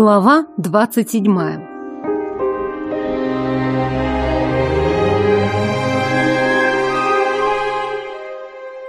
Глава двадцать седьмая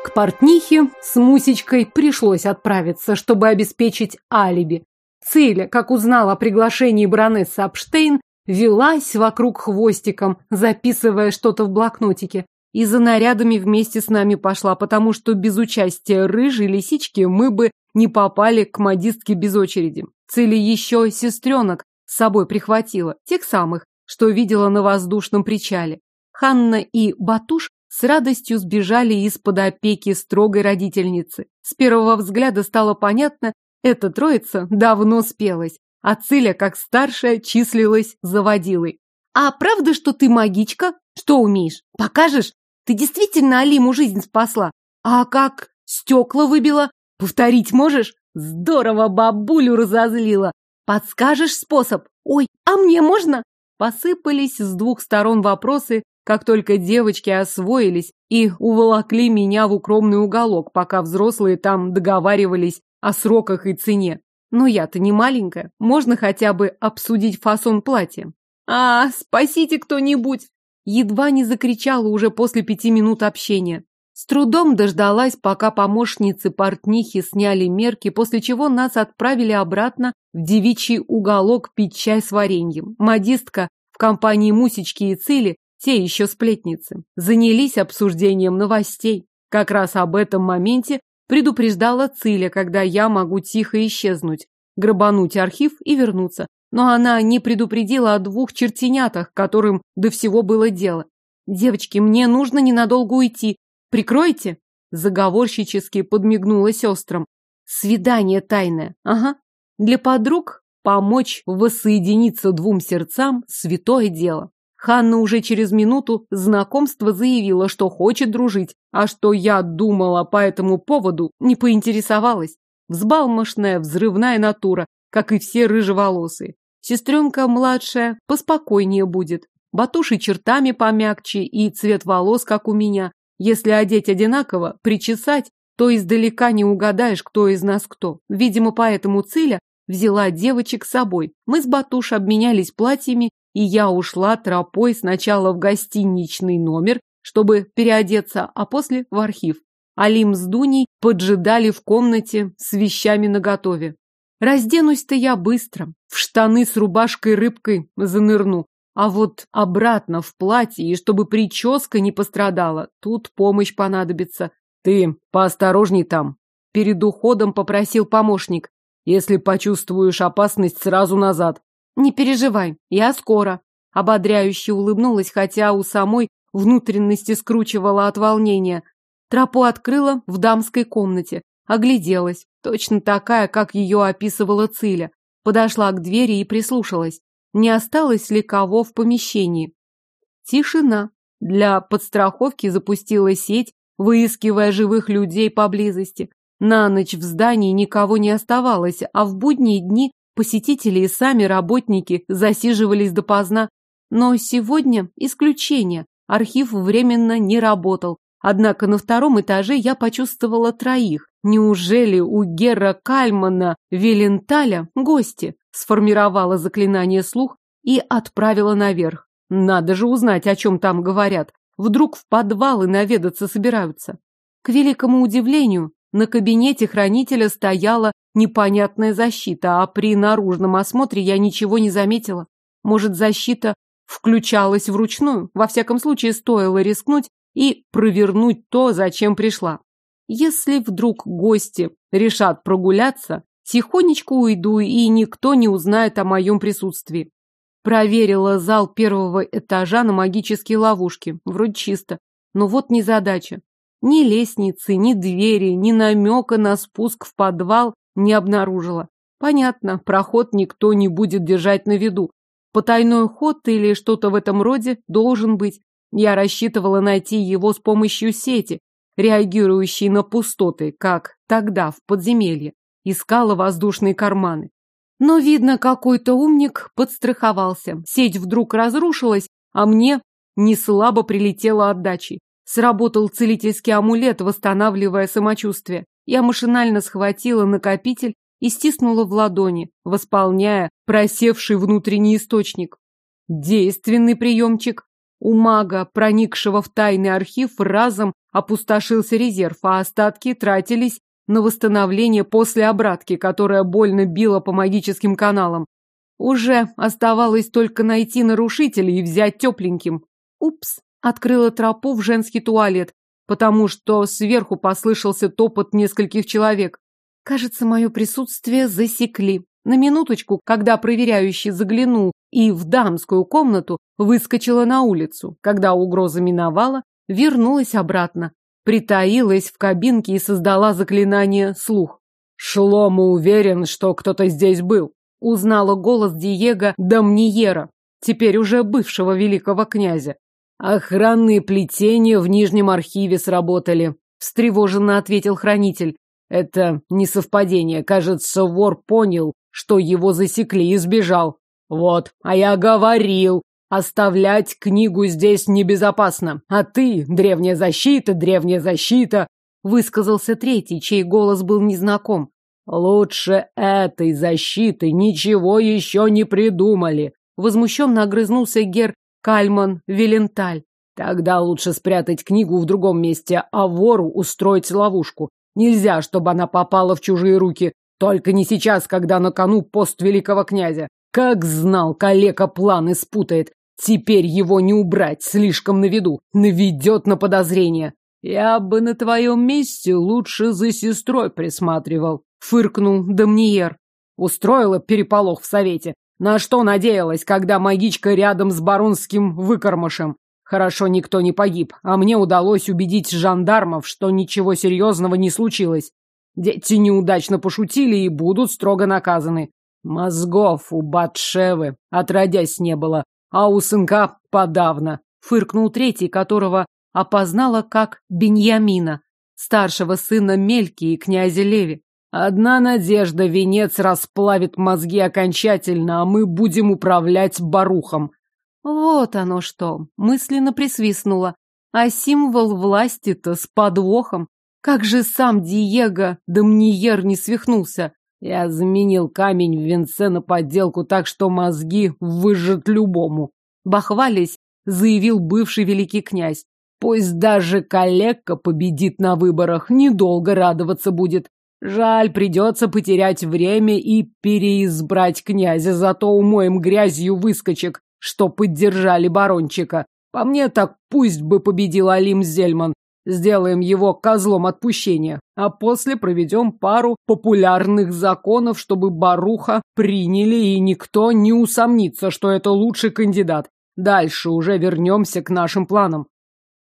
К портнихе с Мусечкой пришлось отправиться, чтобы обеспечить алиби. Циля, как узнала о приглашении баронессы Апштейн, велась вокруг хвостиком, записывая что-то в блокнотике. И за нарядами вместе с нами пошла, потому что без участия рыжей лисички мы бы не попали к модистке без очереди. Цели еще сестренок с собой прихватила, тех самых, что видела на воздушном причале. Ханна и Батуш с радостью сбежали из-под опеки строгой родительницы. С первого взгляда стало понятно, эта троица давно спелась, а Циля, как старшая, числилась заводилой. «А правда, что ты магичка? Что умеешь? Покажешь? Ты действительно Алиму жизнь спасла? А как стекла выбила? Повторить можешь? Здорово бабулю разозлила. Подскажешь способ? Ой, а мне можно? Посыпались с двух сторон вопросы, как только девочки освоились и уволокли меня в укромный уголок, пока взрослые там договаривались о сроках и цене. Но я-то не маленькая, можно хотя бы обсудить фасон платья. А, спасите кто-нибудь! Едва не закричала уже после пяти минут общения. С трудом дождалась, пока помощницы портнихи сняли мерки, после чего нас отправили обратно в девичий уголок пить чай с вареньем. Модистка в компании Мусечки и Цили, те еще сплетницы, занялись обсуждением новостей. Как раз об этом моменте предупреждала Циля, когда я могу тихо исчезнуть, грабануть архив и вернуться. Но она не предупредила о двух чертенятах, которым до всего было дело. «Девочки, мне нужно ненадолго уйти. Прикройте!» Заговорщически подмигнула сестрам. Свидание тайное. Ага. Для подруг помочь воссоединиться двум сердцам – святое дело. Ханна уже через минуту знакомства заявила, что хочет дружить, а что я думала по этому поводу, не поинтересовалась. Взбалмошная, взрывная натура, как и все рыжеволосые. Сестренка младшая поспокойнее будет. Батуши чертами помягче и цвет волос, как у меня. Если одеть одинаково, причесать, то издалека не угадаешь, кто из нас кто. Видимо, поэтому Циля взяла девочек с собой. Мы с Батуш обменялись платьями, и я ушла тропой сначала в гостиничный номер, чтобы переодеться, а после в архив. Алим с Дуней поджидали в комнате с вещами наготове. Разденусь-то я быстро, в штаны с рубашкой-рыбкой занырну, а вот обратно в платье, и чтобы прическа не пострадала, тут помощь понадобится. Ты поосторожней там. Перед уходом попросил помощник. Если почувствуешь опасность, сразу назад. Не переживай, я скоро. Ободряюще улыбнулась, хотя у самой внутренности скручивала от волнения. Тропу открыла в дамской комнате. Огляделась, точно такая, как ее описывала Циля. Подошла к двери и прислушалась не осталось ли кого в помещении. Тишина. Для подстраховки запустила сеть, выискивая живых людей поблизости. На ночь в здании никого не оставалось, а в будние дни посетители и сами работники засиживались допоздна. Но сегодня исключение. Архив временно не работал. Однако на втором этаже я почувствовала троих. Неужели у Гера Кальмана Веленталя гости? Сформировала заклинание слух и отправила наверх. Надо же узнать, о чем там говорят. Вдруг в подвалы наведаться собираются. К великому удивлению, на кабинете хранителя стояла непонятная защита, а при наружном осмотре я ничего не заметила. Может, защита включалась вручную? Во всяком случае, стоило рискнуть и провернуть то, зачем пришла. Если вдруг гости решат прогуляться, тихонечко уйду, и никто не узнает о моем присутствии. Проверила зал первого этажа на магические ловушки. Вроде чисто. Но вот незадача. Ни лестницы, ни двери, ни намека на спуск в подвал не обнаружила. Понятно, проход никто не будет держать на виду. Потайной ход или что-то в этом роде должен быть. Я рассчитывала найти его с помощью сети, реагирующий на пустоты, как тогда в подземелье, искала воздушные карманы. Но, видно, какой-то умник подстраховался. Сеть вдруг разрушилась, а мне не слабо прилетела отдачей. Сработал целительский амулет, восстанавливая самочувствие. Я машинально схватила накопитель и стиснула в ладони, восполняя просевший внутренний источник. Действенный приемчик. У мага, проникшего в тайный архив, разом опустошился резерв, а остатки тратились на восстановление после обратки, которая больно била по магическим каналам. Уже оставалось только найти нарушителя и взять тепленьким. Упс, открыла тропу в женский туалет, потому что сверху послышался топот нескольких человек. Кажется, мое присутствие засекли. На минуточку, когда проверяющий заглянул и в дамскую комнату, выскочила на улицу. Когда угроза миновала, вернулась обратно. Притаилась в кабинке и создала заклинание «Слух». Шлома уверен, что кто-то здесь был. Узнала голос Диего Дамниера, теперь уже бывшего великого князя. Охранные плетения в Нижнем архиве сработали, встревоженно ответил хранитель. Это не совпадение. Кажется, вор понял, что его засекли и сбежал. Вот, а я говорил, оставлять книгу здесь небезопасно. А ты, древняя защита, древняя защита, высказался третий, чей голос был незнаком. Лучше этой защиты ничего еще не придумали. Возмущенно огрызнулся Гер Кальман Виленталь. Тогда лучше спрятать книгу в другом месте, а вору устроить ловушку. Нельзя, чтобы она попала в чужие руки. Только не сейчас, когда на кону пост великого князя. Как знал, калека планы спутает. Теперь его не убрать, слишком на виду. Наведет на подозрение. Я бы на твоем месте лучше за сестрой присматривал, фыркнул Домниер. Устроила переполох в совете. На что надеялась, когда магичка рядом с баронским выкормышем? Хорошо, никто не погиб, а мне удалось убедить жандармов, что ничего серьезного не случилось. Дети неудачно пошутили и будут строго наказаны. Мозгов у Батшевы отродясь не было, а у сынка подавно. Фыркнул третий, которого опознала как Беньямина, старшего сына Мельки и князя Леви. Одна надежда, венец расплавит мозги окончательно, а мы будем управлять барухом. Вот оно что, мысленно присвистнула. А символ власти-то с подвохом. Как же сам Диего Домниер не свихнулся. Я заменил камень в венце на подделку так, что мозги выжжет любому. Бахвались, заявил бывший великий князь. Пусть даже коллега победит на выборах, недолго радоваться будет. Жаль, придется потерять время и переизбрать князя, зато умоем грязью выскочек, что поддержали барончика. По мне так пусть бы победил Алим Зельман. Сделаем его козлом отпущения, а после проведем пару популярных законов, чтобы Баруха приняли, и никто не усомнится, что это лучший кандидат. Дальше уже вернемся к нашим планам.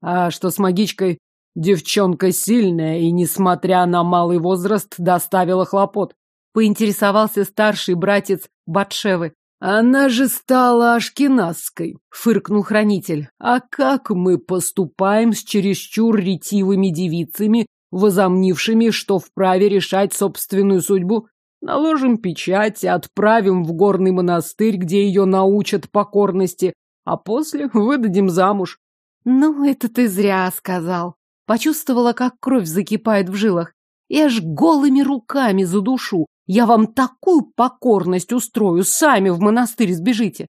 А что с магичкой? Девчонка сильная и, несмотря на малый возраст, доставила хлопот. Поинтересовался старший братец Батшевы. Она же стала ашкеназской, фыркнул хранитель. А как мы поступаем с чересчур ретивыми девицами, возомнившими, что вправе решать собственную судьбу? Наложим печать и отправим в горный монастырь, где ее научат покорности, а после выдадим замуж. Ну, это ты зря сказал. Почувствовала, как кровь закипает в жилах. И аж голыми руками за душу. Я вам такую покорность устрою, сами в монастырь сбежите.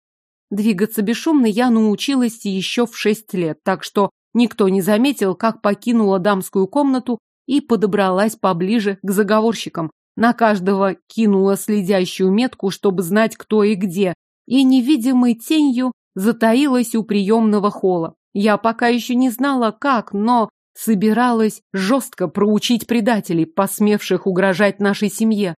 Двигаться бесшумно я научилась еще в шесть лет, так что никто не заметил, как покинула дамскую комнату и подобралась поближе к заговорщикам. На каждого кинула следящую метку, чтобы знать, кто и где, и невидимой тенью затаилась у приемного холла. Я пока еще не знала, как, но собиралась жестко проучить предателей, посмевших угрожать нашей семье.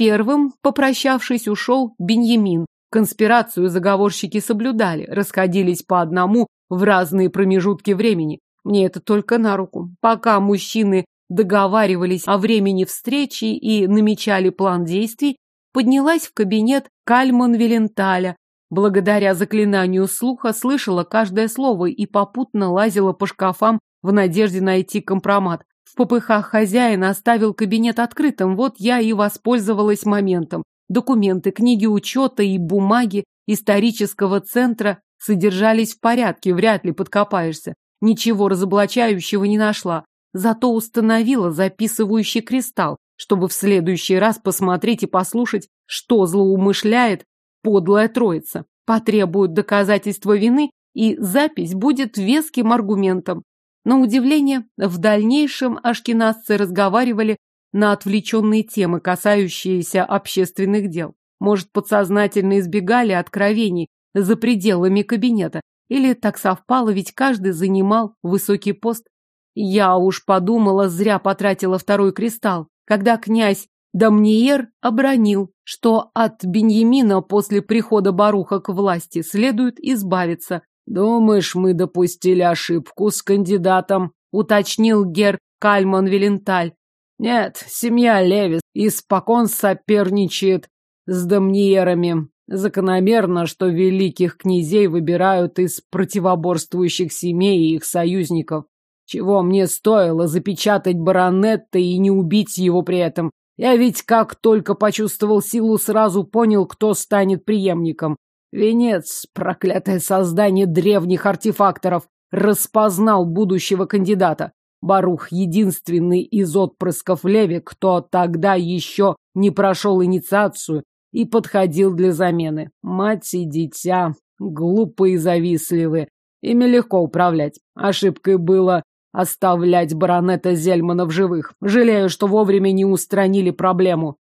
Первым, попрощавшись, ушел Беньямин. Конспирацию заговорщики соблюдали, расходились по одному в разные промежутки времени. Мне это только на руку. Пока мужчины договаривались о времени встречи и намечали план действий, поднялась в кабинет Кальман Виленталя. Благодаря заклинанию слуха слышала каждое слово и попутно лазила по шкафам в надежде найти компромат. В попыхах хозяин оставил кабинет открытым, вот я и воспользовалась моментом. Документы, книги учета и бумаги исторического центра содержались в порядке, вряд ли подкопаешься. Ничего разоблачающего не нашла. Зато установила записывающий кристалл, чтобы в следующий раз посмотреть и послушать, что злоумышляет подлая троица. Потребуют доказательства вины, и запись будет веским аргументом. На удивление, в дальнейшем ашкеназцы разговаривали на отвлеченные темы, касающиеся общественных дел. Может, подсознательно избегали откровений за пределами кабинета. Или так совпало, ведь каждый занимал высокий пост. Я уж подумала, зря потратила второй кристалл, когда князь Дамниер обронил, что от Беньямина после прихода Баруха к власти следует избавиться. «Думаешь, мы допустили ошибку с кандидатом?» — уточнил гер Кальман Веленталь. «Нет, семья Левис испокон соперничает с Дамниерами. Закономерно, что великих князей выбирают из противоборствующих семей и их союзников. Чего мне стоило запечатать баронетта и не убить его при этом? Я ведь как только почувствовал силу, сразу понял, кто станет преемником. Венец, проклятое создание древних артефакторов, распознал будущего кандидата. Барух единственный из отпрысков Леви, кто тогда еще не прошел инициацию и подходил для замены. Мать и дитя, глупые и завистливые. Ими легко управлять. Ошибкой было оставлять баронета Зельмана в живых. Жалею, что вовремя не устранили проблему.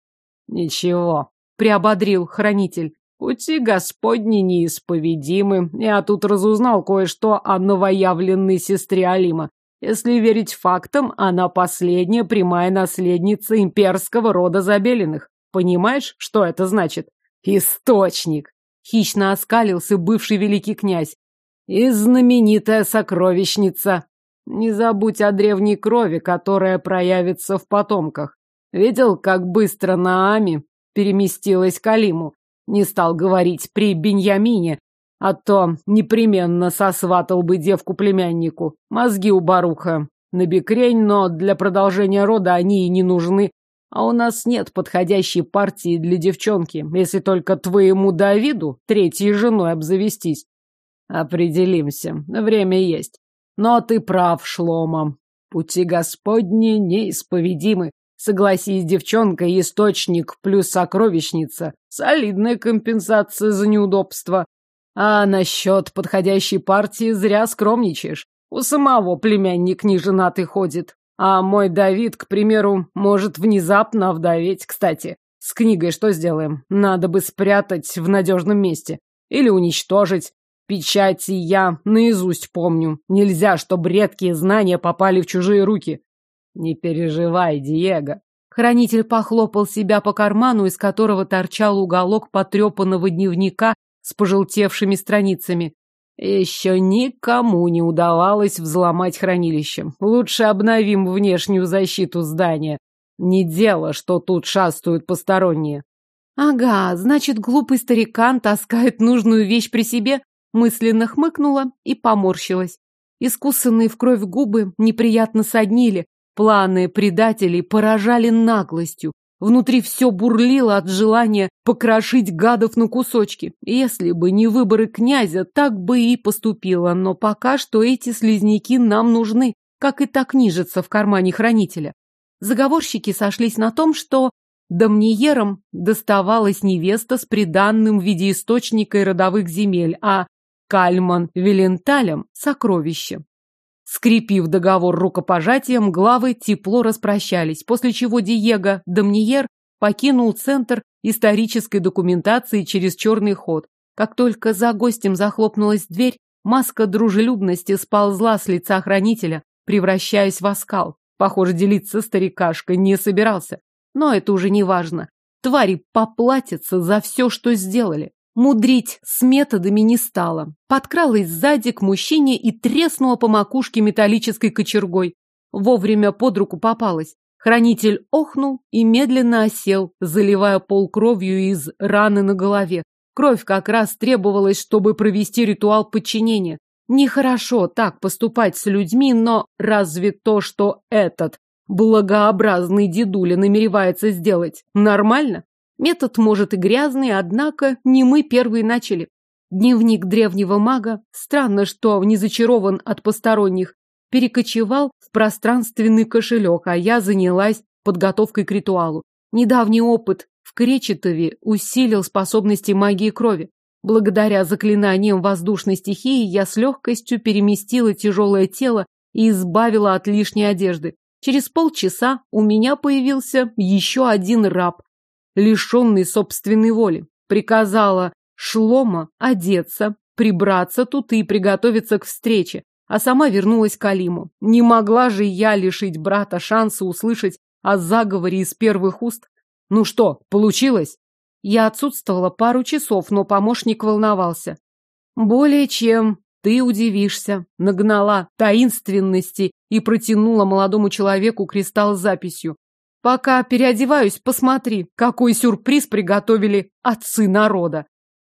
Ничего, приободрил хранитель. Пути Господни неисповедимы. Я тут разузнал кое-что о новоявленной сестре Алима. Если верить фактам, она последняя прямая наследница имперского рода Забелиных. Понимаешь, что это значит? Источник! Хищно оскалился бывший великий князь. И знаменитая сокровищница. Не забудь о древней крови, которая проявится в потомках. Видел, как быстро Наами переместилась к Алиму? Не стал говорить при Беньямине, а то непременно сосватал бы девку племяннику. Мозги у Баруха набекрень, но для продолжения рода они и не нужны. А у нас нет подходящей партии для девчонки, если только твоему Давиду третьей женой обзавестись. Определимся, время есть. Но ты прав, Шлома. Пути Господни неисповедимы. Согласись, девчонка, источник плюс сокровищница. Солидная компенсация за неудобство. А насчет подходящей партии зря скромничаешь. У самого племянник неженатый ходит. А мой Давид, к примеру, может внезапно овдоветь. Кстати, с книгой что сделаем? Надо бы спрятать в надежном месте. Или уничтожить. Печати я наизусть помню. Нельзя, чтобы редкие знания попали в чужие руки. Не переживай, Диего. Хранитель похлопал себя по карману, из которого торчал уголок потрепанного дневника с пожелтевшими страницами. Еще никому не удавалось взломать хранилище. Лучше обновим внешнюю защиту здания. Не дело, что тут шастают посторонние. Ага, значит, глупый старикан таскает нужную вещь при себе, мысленно хмыкнула и поморщилась. Искусанные в кровь губы неприятно соднили, Планы предателей поражали наглостью. Внутри все бурлило от желания покрошить гадов на кусочки. Если бы не выборы князя, так бы и поступило. Но пока что эти слизняки нам нужны, как и так нижется в кармане хранителя. Заговорщики сошлись на том, что Домниерам доставалась невеста с приданным в виде источника и родовых земель, а Кальман Виленталем – сокровище. Скрепив договор рукопожатием, главы тепло распрощались, после чего Диего Домниер покинул центр исторической документации через черный ход. Как только за гостем захлопнулась дверь, маска дружелюбности сползла с лица хранителя, превращаясь в оскал. Похоже, делиться старикашкой не собирался. Но это уже не важно. Твари поплатятся за все, что сделали. Мудрить с методами не стала. Подкралась сзади к мужчине и треснула по макушке металлической кочергой. Вовремя под руку попалась. Хранитель охнул и медленно осел, заливая пол кровью из раны на голове. Кровь как раз требовалась, чтобы провести ритуал подчинения. Нехорошо так поступать с людьми, но разве то, что этот благообразный дедуля намеревается сделать, нормально? Метод, может, и грязный, однако не мы первые начали. Дневник древнего мага, странно, что не зачарован от посторонних, перекочевал в пространственный кошелек, а я занялась подготовкой к ритуалу. Недавний опыт в Кречетове усилил способности магии крови. Благодаря заклинаниям воздушной стихии я с легкостью переместила тяжелое тело и избавила от лишней одежды. Через полчаса у меня появился еще один раб, лишенный собственной воли. Приказала Шлома одеться, прибраться тут и приготовиться к встрече, а сама вернулась к Алиму. Не могла же я лишить брата шанса услышать о заговоре из первых уст. Ну что, получилось? Я отсутствовала пару часов, но помощник волновался. Более чем ты удивишься. Нагнала таинственности и протянула молодому человеку кристалл с записью. Пока переодеваюсь, посмотри, какой сюрприз приготовили отцы народа.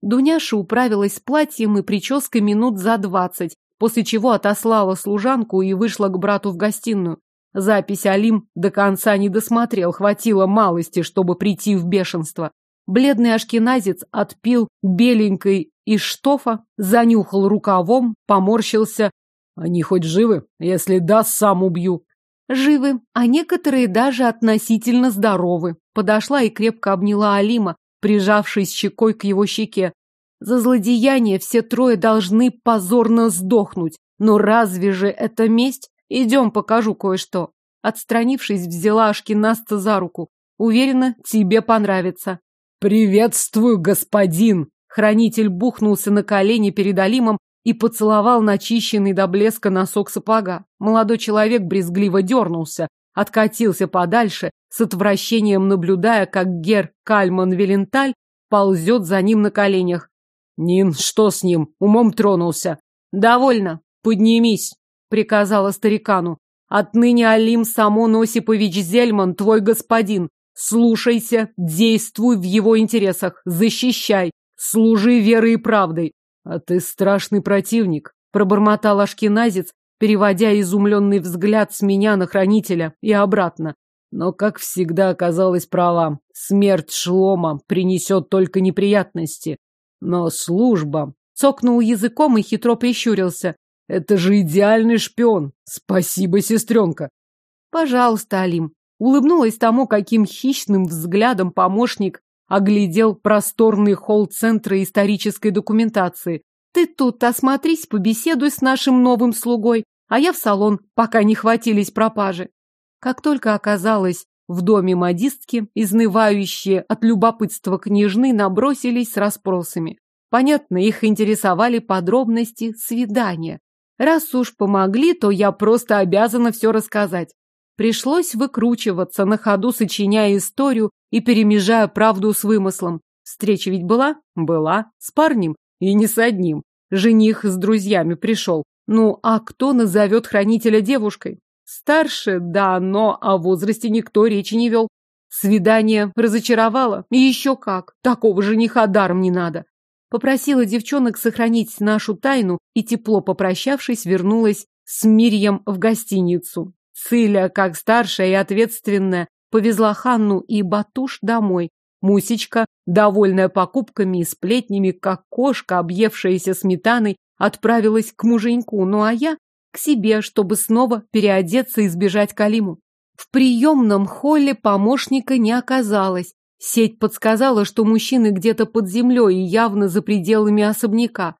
Дуняша управилась с платьем и прической минут за двадцать, после чего отослала служанку и вышла к брату в гостиную. Запись Алим до конца не досмотрел, хватило малости, чтобы прийти в бешенство. Бледный ашкеназец отпил беленькой из штофа, занюхал рукавом, поморщился. Они хоть живы? Если да, сам убью. Живы, а некоторые даже относительно здоровы. Подошла и крепко обняла Алима, прижавшись щекой к его щеке. За злодеяние все трое должны позорно сдохнуть. Но разве же это месть? Идем, покажу кое-что. Отстранившись, взяла Ашкинаста за руку. Уверена, тебе понравится. «Приветствую, господин!» Хранитель бухнулся на колени перед Алимом и поцеловал начищенный до блеска носок сапога. Молодой человек брезгливо дернулся, откатился подальше, с отвращением наблюдая, как Гер Кальман Веленталь ползет за ним на коленях. «Нин, что с ним? Умом тронулся?» «Довольно. Поднимись», — приказала старикану. «Отныне Алим Самон Осипович Зельман, твой господин. Слушайся, действуй в его интересах, защищай, служи верой и правдой. А ты страшный противник, пробормотал ашкеназец, переводя изумленный взгляд с меня на хранителя и обратно. Но, как всегда, оказалась права. Смерть Шлома принесет только неприятности. Но служба... Цокнул языком и хитро прищурился. Это же идеальный шпион. Спасибо, сестренка. Пожалуйста, Алим, Улыбнулась тому, каким хищным взглядом помощник оглядел просторный холл Центра исторической документации. Ты тут осмотрись, побеседуй с нашим новым слугой, а я в салон, пока не хватились пропажи. Как только оказалось в доме модистки, изнывающие от любопытства княжны набросились с расспросами. Понятно, их интересовали подробности свидания. Раз уж помогли, то я просто обязана все рассказать. Пришлось выкручиваться, на ходу сочиняя историю и перемежая правду с вымыслом. Встреча ведь была? Была. С парнем. И не с одним. Жених с друзьями пришел. Ну, а кто назовет хранителя девушкой? Старше, да, но о возрасте никто речи не вел. Свидание разочаровало. И еще как. Такого жениха даром не надо. Попросила девчонок сохранить нашу тайну и, тепло попрощавшись, вернулась с Мирьем в гостиницу. Циля, как старшая и ответственная, повезла Ханну и Батуш домой. Мусечка, довольная покупками и сплетнями, как кошка, объевшаяся сметаной, отправилась к муженьку, ну а я к себе, чтобы снова переодеться и сбежать Калиму. В приемном холле помощника не оказалось. Сеть подсказала, что мужчины где-то под землей и явно за пределами особняка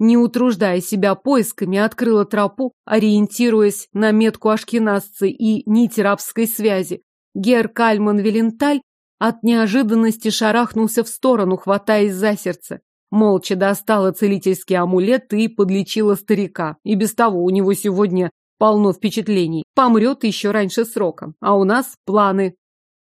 не утруждая себя поисками, открыла тропу, ориентируясь на метку ашкеназцы и нить рабской связи. Гер Кальман Веленталь от неожиданности шарахнулся в сторону, хватаясь за сердце. Молча достала целительский амулет и подлечила старика. И без того у него сегодня полно впечатлений. Помрет еще раньше срока. А у нас планы.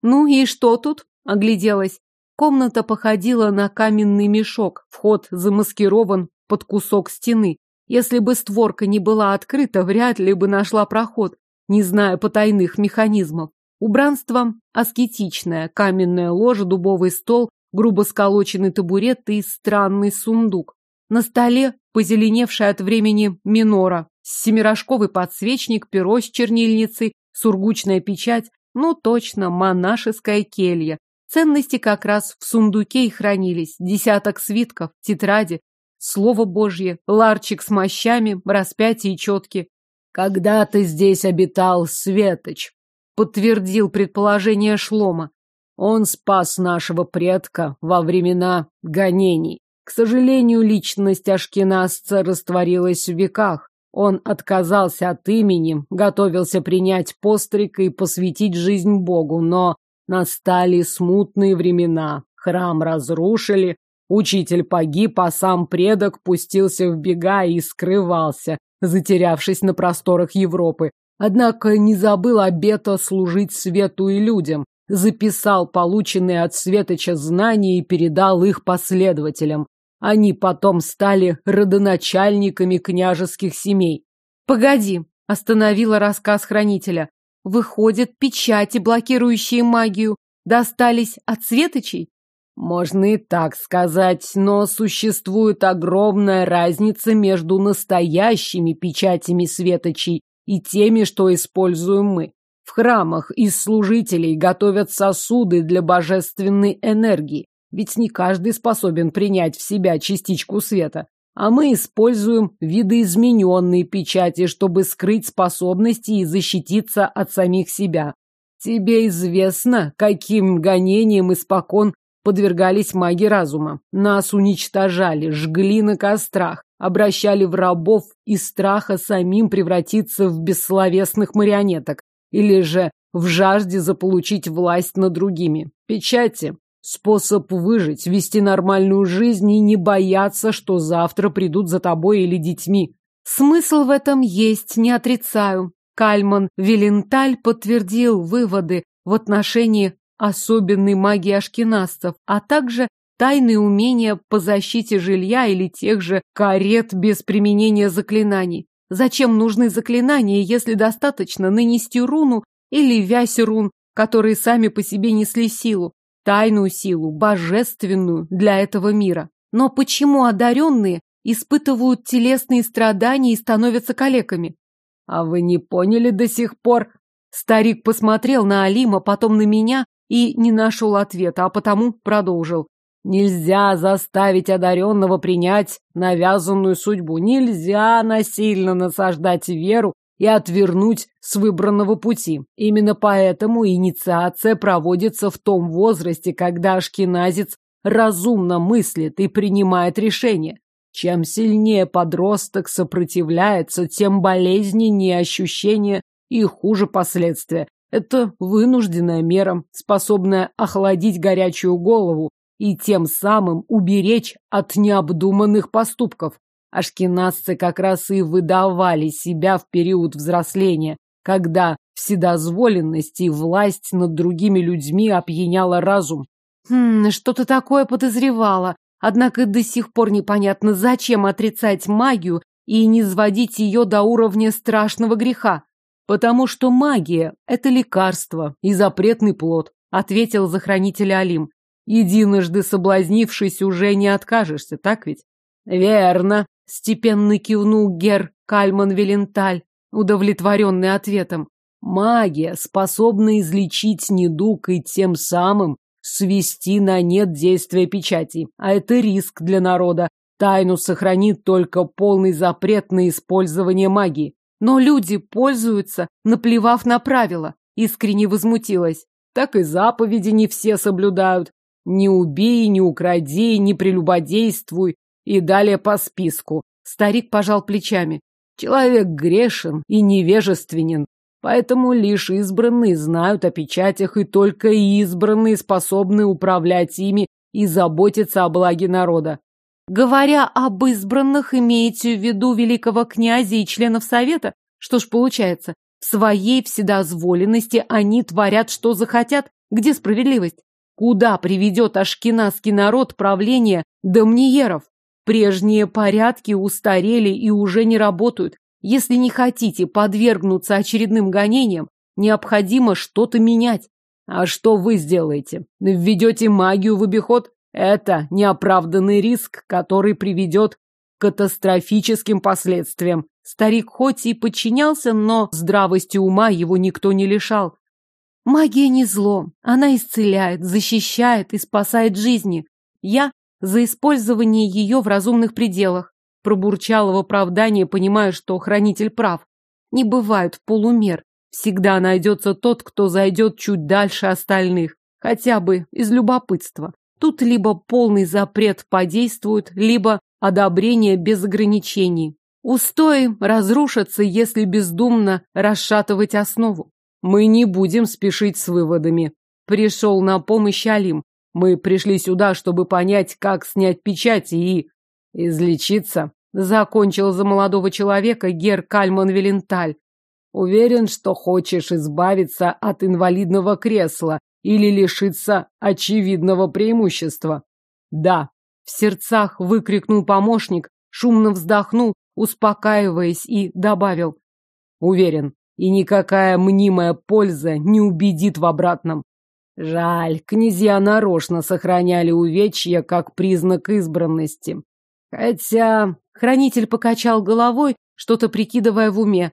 Ну и что тут? Огляделась. Комната походила на каменный мешок. Вход замаскирован под кусок стены. Если бы створка не была открыта, вряд ли бы нашла проход, не зная потайных механизмов. Убранство аскетичное, каменная ложа, дубовый стол, грубо сколоченный табурет и странный сундук. На столе позеленевшая от времени минора, семирожковый подсвечник, перо с чернильницей, сургучная печать, ну точно, монашеская келья. Ценности как раз в сундуке и хранились, десяток свитков, тетради, Слово Божье, ларчик с мощами, распятие и четки. Когда-то здесь обитал Светоч. подтвердил предположение Шлома. Он спас нашего предка во времена гонений. К сожалению, личность ашкеназца растворилась в веках. Он отказался от имени, готовился принять постриг и посвятить жизнь Богу, но настали смутные времена. Храм разрушили, учитель погиб, а сам предок пустился в бега и скрывался, затерявшись на просторах Европы. Однако не забыл обета служить свету и людям, записал полученные от Светоча знания и передал их последователям. Они потом стали родоначальниками княжеских семей. Погоди, остановила рассказ хранителя. Выходят, печати, блокирующие магию, достались от Светочей? Можно и так сказать, но существует огромная разница между настоящими печатями светочей и теми, что используем мы. В храмах из служителей готовят сосуды для божественной энергии, ведь не каждый способен принять в себя частичку света. А мы используем видоизмененные печати, чтобы скрыть способности и защититься от самих себя. Тебе известно, каким гонением испокон подвергались маги разума. Нас уничтожали, жгли на кострах, обращали в рабов из страха самим превратиться в бессловесных марионеток или же в жажде заполучить власть над другими. Печати – способ выжить, вести нормальную жизнь и не бояться, что завтра придут за тобой или детьми. Смысл в этом есть, не отрицаю. Кальман Виленталь подтвердил выводы в отношении особенной магии ашкеназцев, а также тайные умения по защите жилья или тех же карет без применения заклинаний. Зачем нужны заклинания, если достаточно нанести руну или вязь рун, которые сами по себе несли силу, тайную силу, божественную для этого мира? Но почему одаренные испытывают телесные страдания и становятся калеками? А вы не поняли до сих пор? Старик посмотрел на Алима, потом на меня, и не нашел ответа, а потому продолжил. Нельзя заставить одаренного принять навязанную судьбу. Нельзя насильно насаждать веру и отвернуть с выбранного пути. Именно поэтому инициация проводится в том возрасте, когда ашкеназец разумно мыслит и принимает решения. Чем сильнее подросток сопротивляется, тем болезненнее ощущения и хуже последствия. Это вынужденная мера, способная охладить горячую голову и тем самым уберечь от необдуманных поступков. Ашкеназцы как раз и выдавали себя в период взросления, когда вседозволенность и власть над другими людьми опьяняла разум. Хм, что-то такое подозревала. Однако до сих пор непонятно, зачем отрицать магию и не сводить ее до уровня страшного греха. Потому что магия — это лекарство и запретный плод, ответил за Алим. Единожды соблазнившись, уже не откажешься, так ведь? Верно, степенно кивнул Гер Кальман Веленталь, удовлетворенный ответом. Магия способна излечить недуг и тем самым свести на нет действия печати. А это риск для народа. Тайну сохранит только полный запрет на использование магии. Но люди пользуются, наплевав на правила. Искренне возмутилась. Так и заповеди не все соблюдают. Не убей, не укради, не прелюбодействуй. И далее по списку. Старик пожал плечами. Человек грешен и невежественен. Поэтому лишь избранные знают о печатях, и только избранные способны управлять ими и заботиться о благе народа. Говоря об избранных, имеете в виду великого князя и членов совета? Что ж получается, в своей вседозволенности они творят, что захотят? Где справедливость? Куда приведет ашкеназский народ правления домниеров? Прежние порядки устарели и уже не работают. Если не хотите подвергнуться очередным гонениям, необходимо что-то менять. А что вы сделаете? Введете магию в обиход? Это неоправданный риск, который приведет к катастрофическим последствиям. Старик хоть и подчинялся, но здравости ума его никто не лишал. Магия не зло. Она исцеляет, защищает и спасает жизни. Я за использование ее в разумных пределах. Пробурчала в оправдание, понимая, что хранитель прав. Не бывает полумер. Всегда найдется тот, кто зайдет чуть дальше остальных, хотя бы из любопытства. Тут либо полный запрет подействует, либо одобрение без ограничений. Устои разрушатся, если бездумно расшатывать основу. Мы не будем спешить с выводами. Пришел на помощь Алим. Мы пришли сюда, чтобы понять, как снять печати и... излечиться. Закончил за молодого человека Гер Кальман Веленталь. Уверен, что хочешь избавиться от инвалидного кресла или лишиться очевидного преимущества. Да, в сердцах выкрикнул помощник, шумно вздохнул, успокаиваясь, и добавил. Уверен, и никакая мнимая польза не убедит в обратном. Жаль, князья нарочно сохраняли увечья как признак избранности. Хотя хранитель покачал головой, что-то прикидывая в уме.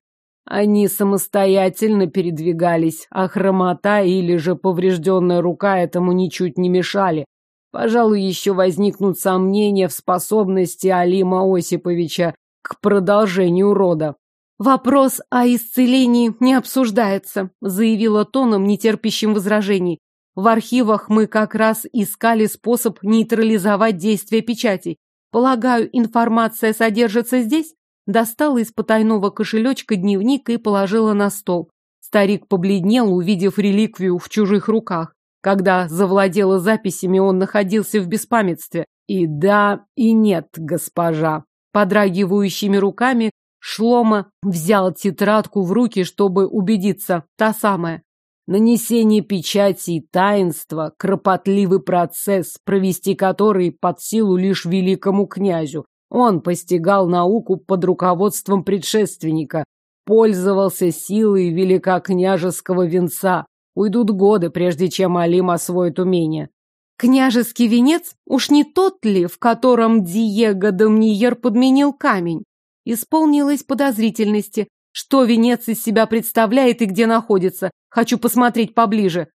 Они самостоятельно передвигались, а хромота или же поврежденная рука этому ничуть не мешали. Пожалуй, еще возникнут сомнения в способности Алима Осиповича к продолжению рода. «Вопрос о исцелении не обсуждается», заявила тоном, нетерпящим возражений. «В архивах мы как раз искали способ нейтрализовать действие печатей. Полагаю, информация содержится здесь?» Достала из потайного кошелечка дневник и положила на стол. Старик побледнел, увидев реликвию в чужих руках. Когда завладела записями, он находился в беспамятстве. И да, и нет, госпожа. Подрагивающими руками Шлома взял тетрадку в руки, чтобы убедиться, та самая. Нанесение печати и таинства – кропотливый процесс, провести который под силу лишь великому князю. Он постигал науку под руководством предшественника, пользовался силой великокняжеского венца. Уйдут годы, прежде чем Алим освоит умение. Княжеский венец уж не тот ли, в котором Диего Домниер подменил камень? Исполнилась подозрительности. Что венец из себя представляет и где находится? Хочу посмотреть поближе.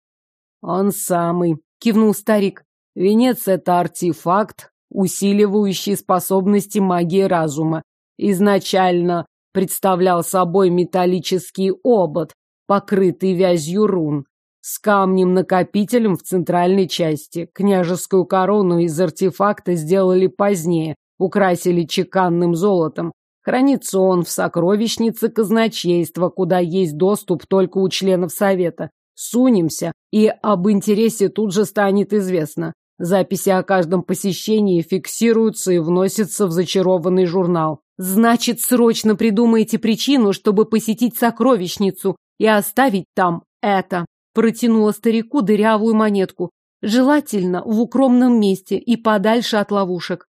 Он самый, кивнул старик. Венец — это артефакт, усиливающий способности магии разума. Изначально представлял собой металлический обод, покрытый вязью рун, с камнем-накопителем в центральной части. Княжескую корону из артефакта сделали позднее, украсили чеканным золотом. Хранится он в сокровищнице казначейства, куда есть доступ только у членов совета. Сунемся, и об интересе тут же станет известно. Записи о каждом посещении фиксируются и вносятся в зачарованный журнал. Значит, срочно придумайте причину, чтобы посетить сокровищницу и оставить там это. Протянула старику дырявую монетку. Желательно в укромном месте и подальше от ловушек.